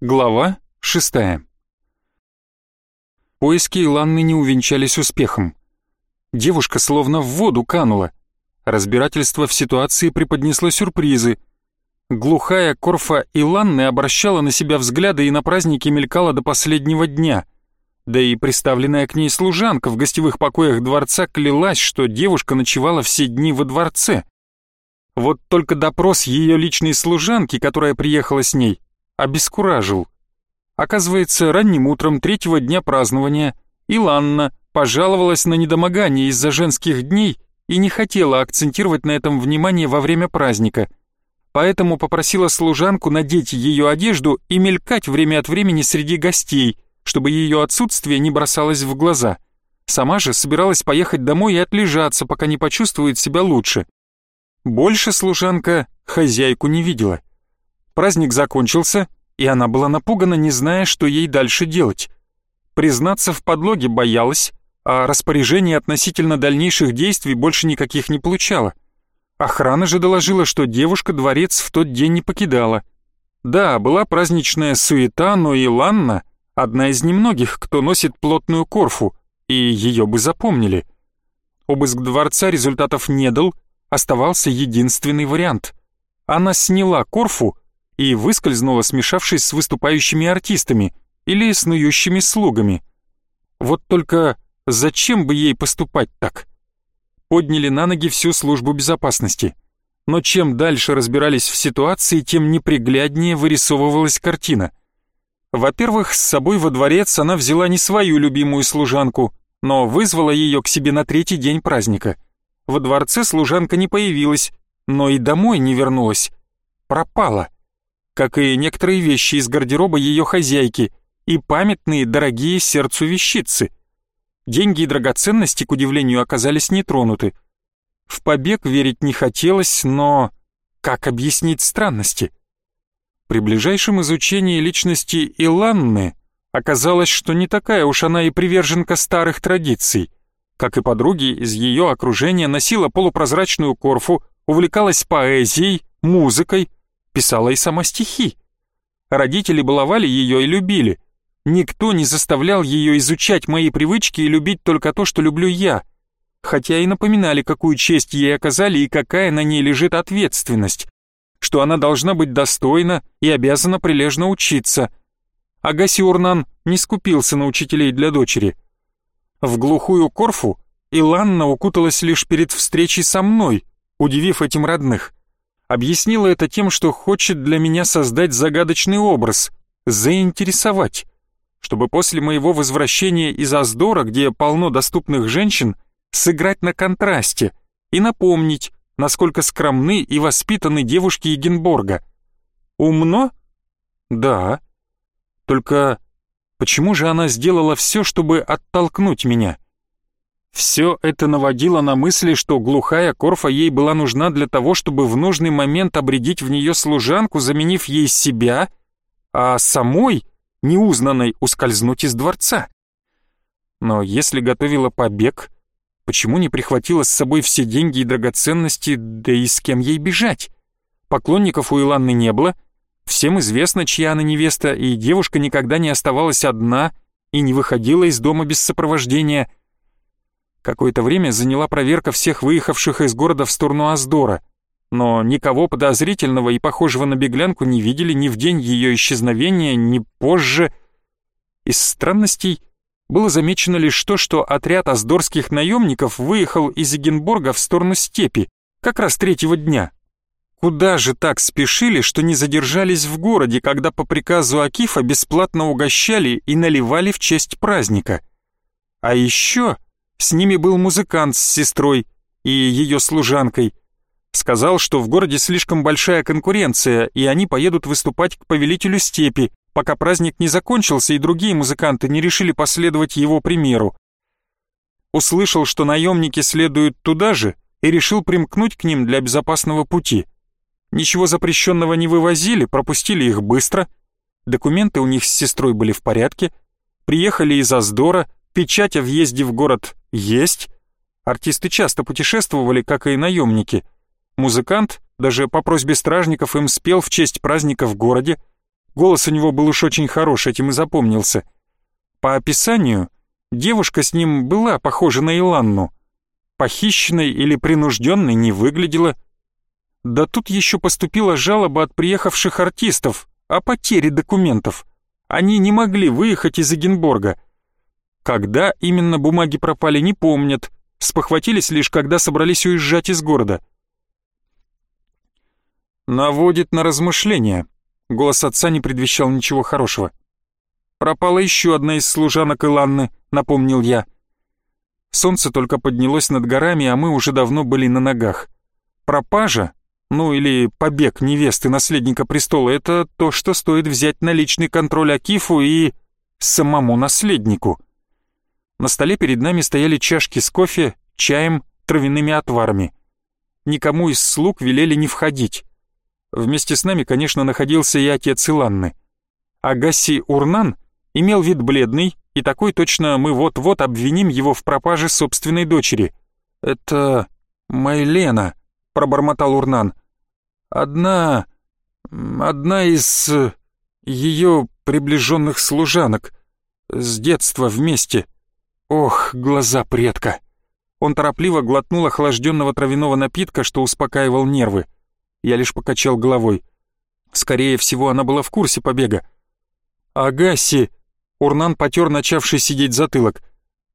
Глава шестая. Поиски Иланны не увенчались успехом. Девушка словно в воду канула. Разбирательство в ситуации преподнесло сюрпризы. Глухая Корфа Иланны обращала на себя взгляды и на праздники мелькала до последнего дня. Да и приставленная к ней служанка в гостевых покоях дворца клялась, что девушка ночевала все дни во дворце. Вот только допрос ее личной служанки, которая приехала с ней, обескуражил. Оказывается, ранним утром третьего дня празднования Иланна пожаловалась на недомогание из-за женских дней и не хотела акцентировать на этом внимание во время праздника. Поэтому попросила служанку надеть ее одежду и мелькать время от времени среди гостей, чтобы ее отсутствие не бросалось в глаза. Сама же собиралась поехать домой и отлежаться, пока не почувствует себя лучше. Больше служанка хозяйку не видела. Праздник закончился, и она была напугана, не зная, что ей дальше делать. Признаться в подлоге боялась, а распоряжений относительно дальнейших действий больше никаких не получала. Охрана же доложила, что девушка дворец в тот день не покидала. Да, была праздничная суета, но и Ланна — одна из немногих, кто носит плотную корфу, и ее бы запомнили. Обыск дворца результатов не дал, оставался единственный вариант. Она сняла корфу и выскользнула, смешавшись с выступающими артистами или снующими слугами. Вот только зачем бы ей поступать так? Подняли на ноги всю службу безопасности. Но чем дальше разбирались в ситуации, тем непригляднее вырисовывалась картина. Во-первых, с собой во дворец она взяла не свою любимую служанку, но вызвала ее к себе на третий день праздника. Во дворце служанка не появилась, но и домой не вернулась. Пропала как и некоторые вещи из гардероба ее хозяйки и памятные дорогие сердцу вещицы. Деньги и драгоценности, к удивлению, оказались не тронуты. В побег верить не хотелось, но как объяснить странности? При ближайшем изучении личности Иланны оказалось, что не такая уж она и приверженка старых традиций. Как и подруги из ее окружения носила полупрозрачную корфу, увлекалась поэзией, музыкой, писала и сама стихи. Родители баловали ее и любили. Никто не заставлял ее изучать мои привычки и любить только то, что люблю я. Хотя и напоминали, какую честь ей оказали и какая на ней лежит ответственность. Что она должна быть достойна и обязана прилежно учиться. Агаси Урнан не скупился на учителей для дочери. В глухую Корфу Иланна укуталась лишь перед встречей со мной, удивив этим родных объяснила это тем, что хочет для меня создать загадочный образ, заинтересовать, чтобы после моего возвращения из Аздора, где полно доступных женщин, сыграть на контрасте и напомнить, насколько скромны и воспитаны девушки Егенборга. Умно? Да. Только почему же она сделала все, чтобы оттолкнуть меня? Все это наводило на мысли, что глухая Корфа ей была нужна для того, чтобы в нужный момент обредить в нее служанку, заменив ей себя, а самой, неузнанной, ускользнуть из дворца. Но если готовила побег, почему не прихватила с собой все деньги и драгоценности, да и с кем ей бежать? Поклонников у Иланны не было, всем известно, чья она невеста, и девушка никогда не оставалась одна и не выходила из дома без сопровождения – Какое-то время заняла проверка всех выехавших из города в сторону Аздора, но никого подозрительного и похожего на беглянку не видели ни в день ее исчезновения, ни позже. Из странностей было замечено лишь то, что отряд аздорских наемников выехал из Эгенборга в сторону степи, как раз третьего дня. Куда же так спешили, что не задержались в городе, когда по приказу Акифа бесплатно угощали и наливали в честь праздника? А еще с ними был музыкант с сестрой и ее служанкой. Сказал, что в городе слишком большая конкуренция, и они поедут выступать к повелителю степи, пока праздник не закончился и другие музыканты не решили последовать его примеру. Услышал, что наемники следуют туда же, и решил примкнуть к ним для безопасного пути. Ничего запрещенного не вывозили, пропустили их быстро. Документы у них с сестрой были в порядке. Приехали из Аздора, Печать о въезде в город есть. Артисты часто путешествовали, как и наемники. Музыкант, даже по просьбе стражников, им спел в честь праздника в городе. Голос у него был уж очень хорош, этим и запомнился. По описанию, девушка с ним была похожа на Иланну. Похищенной или принужденной не выглядела. Да тут еще поступила жалоба от приехавших артистов о потере документов. Они не могли выехать из Эгенборга. Когда именно бумаги пропали, не помнят. Спохватились лишь, когда собрались уезжать из города. Наводит на размышления. Голос отца не предвещал ничего хорошего. «Пропала еще одна из служанок Иланны», — напомнил я. Солнце только поднялось над горами, а мы уже давно были на ногах. Пропажа, ну или побег невесты наследника престола, это то, что стоит взять на личный контроль Акифу и самому наследнику. На столе перед нами стояли чашки с кофе, чаем, травяными отварами. Никому из слуг велели не входить. Вместе с нами, конечно, находился и отец Иланны. Агаси Урнан имел вид бледный, и такой точно мы вот-вот обвиним его в пропаже собственной дочери. «Это Майлена», — пробормотал Урнан. «Одна... одна из ее приближенных служанок. С детства вместе. Ох, глаза предка!» Он торопливо глотнул охлажденного травяного напитка, что успокаивал нервы. Я лишь покачал головой. Скорее всего, она была в курсе побега. «Агаси!» Урнан потер начавший сидеть затылок.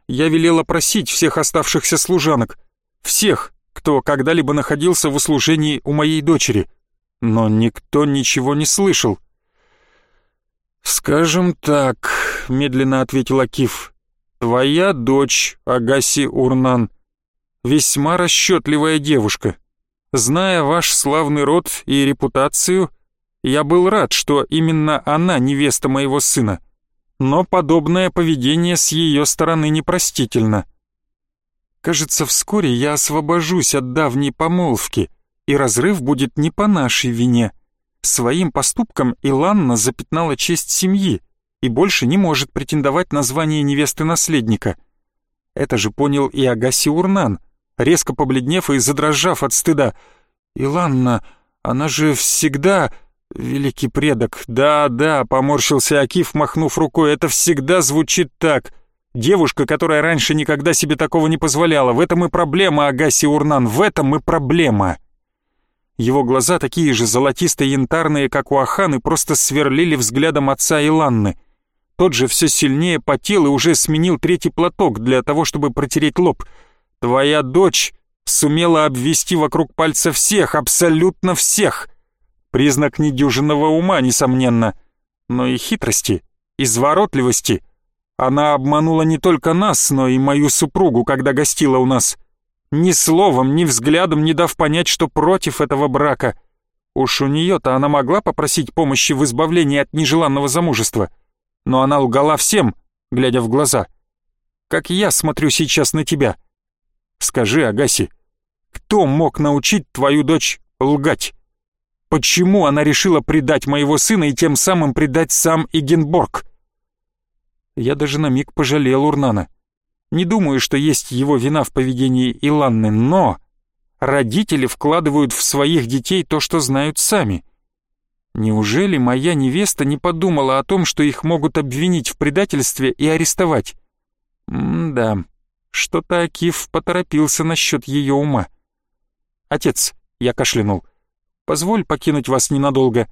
«Я велела просить всех оставшихся служанок. Всех, кто когда-либо находился в услужении у моей дочери. Но никто ничего не слышал». «Скажем так», — медленно ответил Акиф, — «твоя дочь, Агаси Урнан, весьма расчетливая девушка. Зная ваш славный род и репутацию, я был рад, что именно она невеста моего сына. Но подобное поведение с ее стороны непростительно. Кажется, вскоре я освобожусь от давней помолвки, и разрыв будет не по нашей вине. Своим поступком Иланна запятнала честь семьи и больше не может претендовать на звание невесты-наследника. Это же понял и Агаси Урнан — резко побледнев и задрожав от стыда. «Иланна, она же всегда...» «Великий предок, да-да», — поморщился Акиф, махнув рукой, «это всегда звучит так. Девушка, которая раньше никогда себе такого не позволяла. В этом и проблема, Агаси Урнан, в этом и проблема». Его глаза, такие же золотисто-янтарные, как у Аханы, просто сверлили взглядом отца Иланны. Тот же все сильнее потел и уже сменил третий платок для того, чтобы протереть лоб — Твоя дочь сумела обвести вокруг пальца всех, абсолютно всех. Признак недюжинного ума, несомненно, но и хитрости, изворотливости. Она обманула не только нас, но и мою супругу, когда гостила у нас. Ни словом, ни взглядом не дав понять, что против этого брака. Уж у нее-то она могла попросить помощи в избавлении от нежеланного замужества. Но она лгала всем, глядя в глаза. Как я смотрю сейчас на тебя — Скажи, Агаси, кто мог научить твою дочь лгать? Почему она решила предать моего сына и тем самым предать сам Игенборг? Я даже на миг пожалел Урнана. Не думаю, что есть его вина в поведении Иланны, но родители вкладывают в своих детей то, что знают сами. Неужели моя невеста не подумала о том, что их могут обвинить в предательстве и арестовать? М-да. Что-то Акиф поторопился насчет ее ума. «Отец», — я кашлянул, — «позволь покинуть вас ненадолго».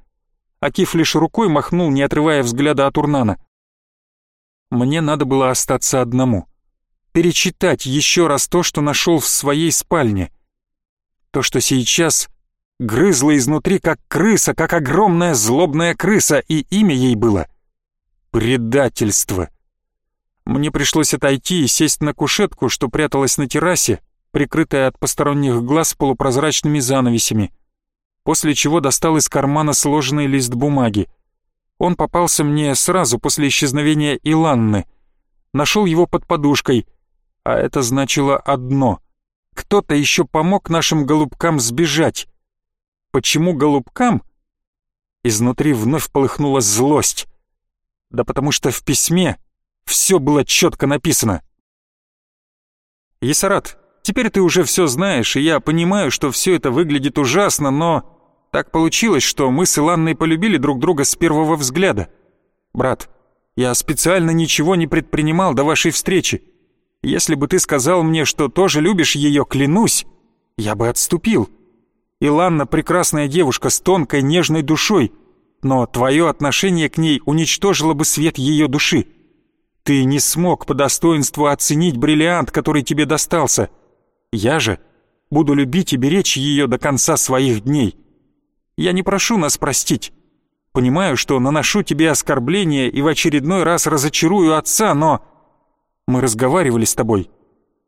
Акиф лишь рукой махнул, не отрывая взгляда от Урнана. Мне надо было остаться одному. Перечитать еще раз то, что нашел в своей спальне. То, что сейчас грызло изнутри, как крыса, как огромная злобная крыса, и имя ей было — предательство. Мне пришлось отойти и сесть на кушетку, что пряталась на террасе, прикрытая от посторонних глаз полупрозрачными занавесями, после чего достал из кармана сложенный лист бумаги. Он попался мне сразу после исчезновения Иланны. Нашел его под подушкой, а это значило одно — кто-то еще помог нашим голубкам сбежать. Почему голубкам? Изнутри вновь полыхнула злость. Да потому что в письме все было четко написано. «Есарат, теперь ты уже все знаешь, и я понимаю, что все это выглядит ужасно, но...» так получилось, что мы с Иланной полюбили друг друга с первого взгляда. Брат, я специально ничего не предпринимал до вашей встречи. Если бы ты сказал мне, что тоже любишь ее, клянусь, я бы отступил. Иланна прекрасная девушка с тонкой нежной душой, но твое отношение к ней уничтожило бы свет ее души. Ты не смог по достоинству оценить бриллиант, который тебе достался. Я же буду любить и беречь ее до конца своих дней. Я не прошу нас простить. Понимаю, что наношу тебе оскорбление и в очередной раз разочарую отца, но... Мы разговаривали с тобой.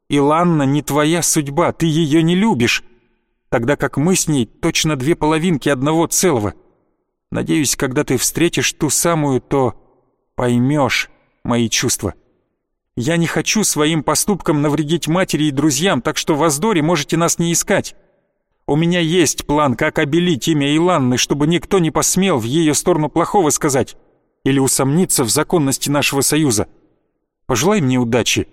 Иланна не твоя судьба, ты ее не любишь. Тогда как мы с ней точно две половинки одного целого. Надеюсь, когда ты встретишь ту самую, то поймешь мои чувства. Я не хочу своим поступком навредить матери и друзьям, так что в Аздоре можете нас не искать. У меня есть план, как обелить имя Иланны, чтобы никто не посмел в ее сторону плохого сказать или усомниться в законности нашего союза. Пожелай мне удачи.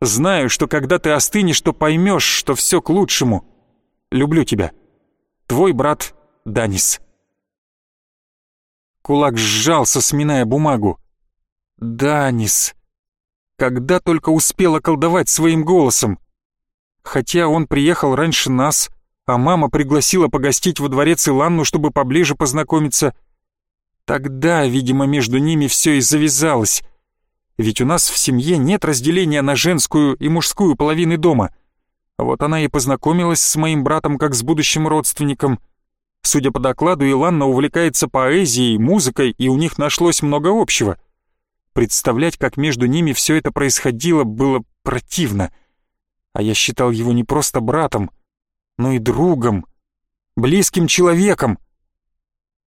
Знаю, что когда ты остынешь, то поймешь, что все к лучшему. Люблю тебя. Твой брат Данис. Кулак сжался, сминая бумагу. Данис. Когда только успела колдовать своим голосом. Хотя он приехал раньше нас, а мама пригласила погостить во дворец Иланну, чтобы поближе познакомиться. Тогда, видимо, между ними все и завязалось. Ведь у нас в семье нет разделения на женскую и мужскую половины дома. Вот она и познакомилась с моим братом как с будущим родственником. Судя по докладу, Иланна увлекается поэзией, музыкой, и у них нашлось много общего. Представлять, как между ними все это происходило, было противно. А я считал его не просто братом, но и другом, близким человеком,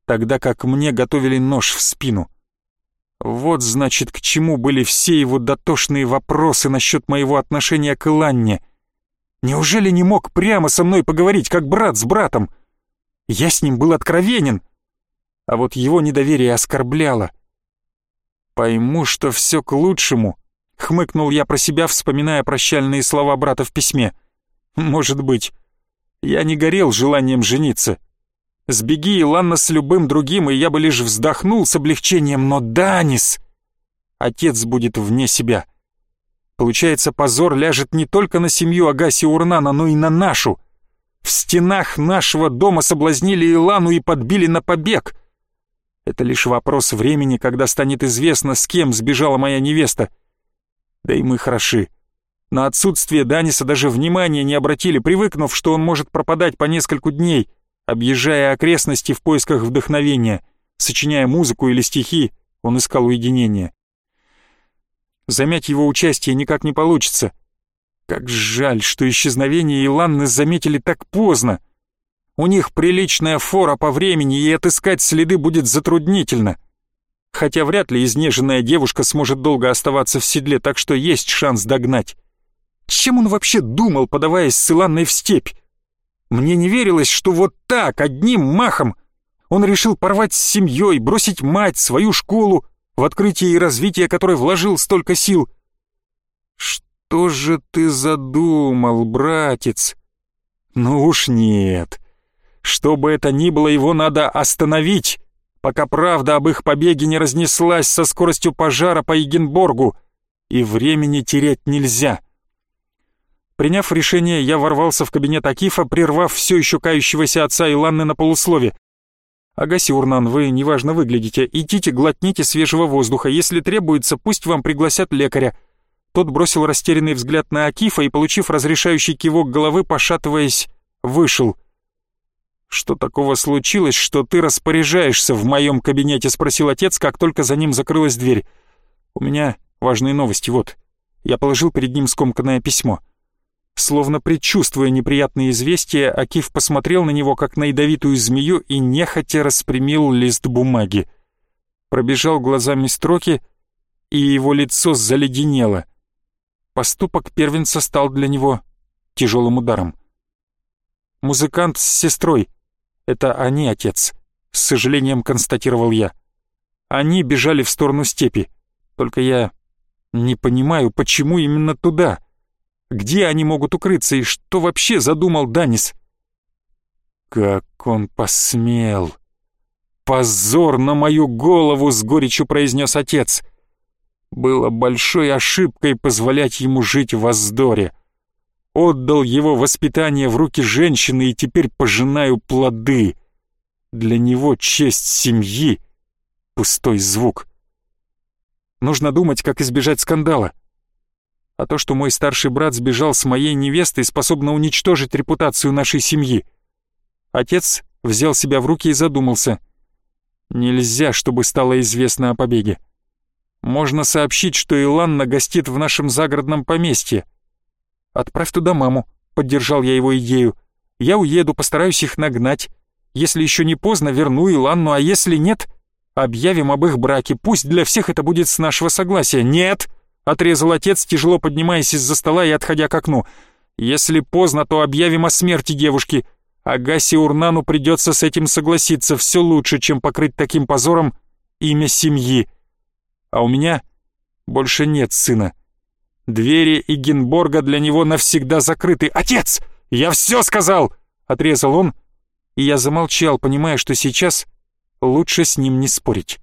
тогда как мне готовили нож в спину. Вот, значит, к чему были все его дотошные вопросы насчет моего отношения к Иланне. Неужели не мог прямо со мной поговорить, как брат с братом? Я с ним был откровенен, а вот его недоверие оскорбляло. «Пойму, что все к лучшему», — хмыкнул я про себя, вспоминая прощальные слова брата в письме. «Может быть, я не горел желанием жениться. Сбеги, Иланна, с любым другим, и я бы лишь вздохнул с облегчением, но Данис... Отец будет вне себя. Получается, позор ляжет не только на семью Агаси Урнана, но и на нашу. В стенах нашего дома соблазнили Илану и подбили на побег. Это лишь вопрос времени, когда станет известно, с кем сбежала моя невеста. Да и мы хороши. На отсутствие Даниса даже внимания не обратили, привыкнув, что он может пропадать по нескольку дней, объезжая окрестности в поисках вдохновения, сочиняя музыку или стихи, он искал уединения. Замять его участие никак не получится. Как жаль, что исчезновение Иланны заметили так поздно. У них приличная фора по времени, и отыскать следы будет затруднительно. Хотя вряд ли изнеженная девушка сможет долго оставаться в седле, так что есть шанс догнать. Чем он вообще думал, подаваясь с Иланной в степь? Мне не верилось, что вот так, одним махом, он решил порвать с семьей, бросить мать, свою школу, в открытие и развитие которой вложил столько сил. Что же ты задумал, братец? Ну уж нет. Что бы это ни было, его надо остановить, пока правда об их побеге не разнеслась со скоростью пожара по Егенборгу, и времени терять нельзя. Приняв решение, я ворвался в кабинет Акифа, прервав все еще кающегося отца Иланны на полуслове. «Агаси, Урнан, вы неважно выглядите. Идите, глотните свежего воздуха. Если требуется, пусть вам пригласят лекаря». Тот бросил растерянный взгляд на Акифа и, получив разрешающий кивок головы, пошатываясь, вышел. «Что такого случилось, что ты распоряжаешься в моем кабинете?» — спросил отец, как только за ним закрылась дверь. «У меня важные новости, вот». Я положил перед ним скомканное письмо. Словно предчувствуя неприятные известия, Акиф посмотрел на него, как на ядовитую змею, и нехотя распрямил лист бумаги. Пробежал глазами строки, и его лицо заледенело. Поступок первенца стал для него тяжелым ударом. «Музыкант с сестрой. Это они, отец», — с сожалением констатировал я. «Они бежали в сторону степи. Только я не понимаю, почему именно туда?» Где они могут укрыться и что вообще задумал Данис? Как он посмел! «Позор на мою голову!» — с горечью произнес отец. Было большой ошибкой позволять ему жить в воздоре. Отдал его воспитание в руки женщины и теперь пожинаю плоды. Для него честь семьи — пустой звук. Нужно думать, как избежать скандала. А то, что мой старший брат сбежал с моей невестой, способно уничтожить репутацию нашей семьи. Отец взял себя в руки и задумался. Нельзя, чтобы стало известно о побеге. Можно сообщить, что Иланна гостит в нашем загородном поместье. «Отправь туда маму», — поддержал я его идею. «Я уеду, постараюсь их нагнать. Если еще не поздно, верну Иланну, а если нет, объявим об их браке. Пусть для всех это будет с нашего согласия». «Нет!» — отрезал отец, тяжело поднимаясь из-за стола и отходя к окну. «Если поздно, то объявим о смерти девушки. Агасе Урнану придется с этим согласиться. Все лучше, чем покрыть таким позором имя семьи. А у меня больше нет сына. Двери Игенборга для него навсегда закрыты. «Отец! Я все сказал!» — отрезал он, и я замолчал, понимая, что сейчас лучше с ним не спорить.